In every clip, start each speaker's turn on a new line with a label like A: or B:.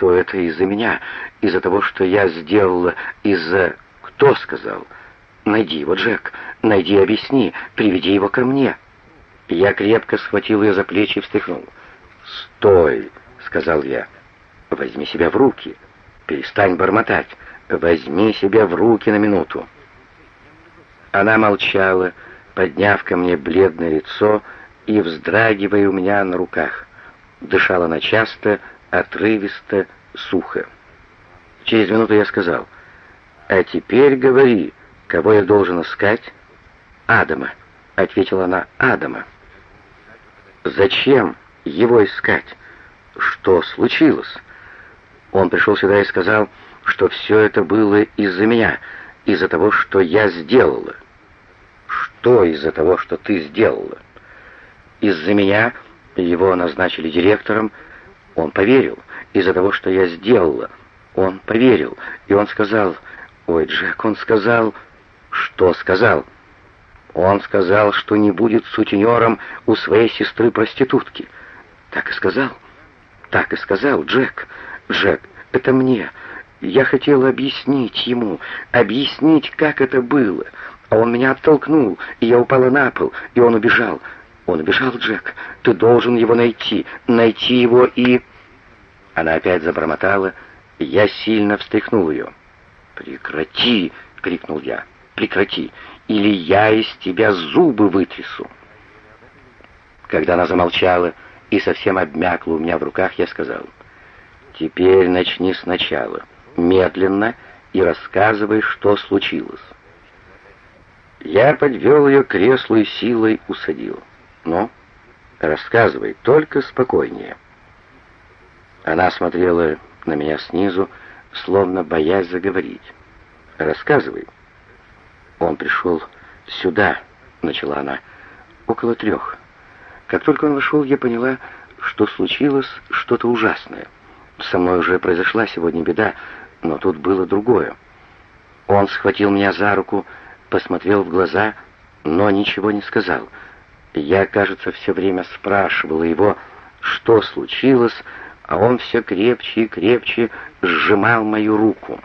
A: что это из-за меня, из-за того, что я сделала, из-за... Кто сказал? Найди его, Джек, найди и объясни, приведи его ко мне. Я крепко схватил ее за плечи и встряхнул. «Стой!» — сказал я. «Возьми себя в руки. Перестань бормотать. Возьми себя в руки на минуту». Она молчала, подняв ко мне бледное лицо и вздрагивая у меня на руках. Дышала она часто, отрывисто, сухо. Через минуту я сказал, «А теперь говори, кого я должен искать?» «Адама», — ответила она, «Адама». «Зачем его искать? Что случилось?» Он пришел сюда и сказал, что все это было из-за меня, из-за того, что я сделала. Что из-за того, что ты сделала? Из-за меня его назначили директором, он поверил. Из-за того, что я сделала, он поверил. И он сказал, ой, Джек, он сказал... Что сказал? Он сказал, что не будет сутенером у своей сестры-проститутки. Так и сказал. Так и сказал, Джек. Джек, это мне. Я хотела объяснить ему, объяснить, как это было. А он меня оттолкнул, и я упала на пол, и он убежал. Он убежал, Джек. Ты должен его найти, найти его и... Она опять забормотала, я сильно встряхнул ее. «Прекрати!» — крикнул я. «Прекрати, или я из тебя зубы вытрясу!» Когда она замолчала и совсем обмякла у меня в руках, я сказал, «Теперь начни сначала, медленно, и рассказывай, что случилось». Я подвел ее к креслу и силой усадил. «Ну, рассказывай, только спокойнее». Она смотрела на меня снизу, словно боясь заговорить. «Рассказывай». «Он пришел сюда», — начала она, — «около трех. Как только он вошел, я поняла, что случилось что-то ужасное. Со мной уже произошла сегодня беда, но тут было другое. Он схватил меня за руку, посмотрел в глаза, но ничего не сказал. Я, кажется, все время спрашивала его, что случилось, а он все крепче и крепче сжимал мою руку.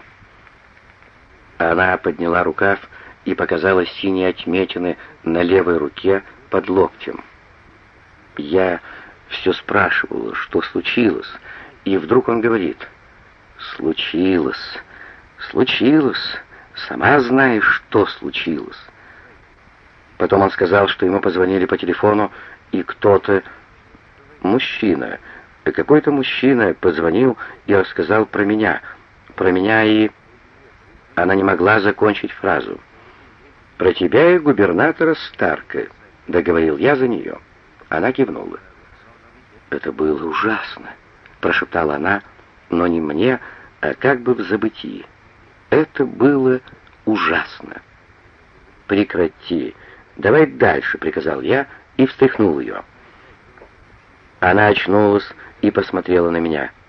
A: Она подняла рукав и показала синие отметины на левой руке под локтем. Я все спрашивала, что случилось, и вдруг он говорит, «Случилось, случилось, сама знаешь, что случилось». Потом он сказал, что ему позвонили по телефону, и кто-то, мужчина, какой-то мужчина позвонил и рассказал про меня. Про меня и... Она не могла закончить фразу. «Про тебя и губернатора Старка», — договорил я за нее. Она кивнула. «Это было ужасно», — прошептала она, но не мне, а как бы в забытии. «Это было ужасно». «Прекрати. Давай дальше», — приказал я и встряхнул ее. Она очнулась и посмотрела на меня —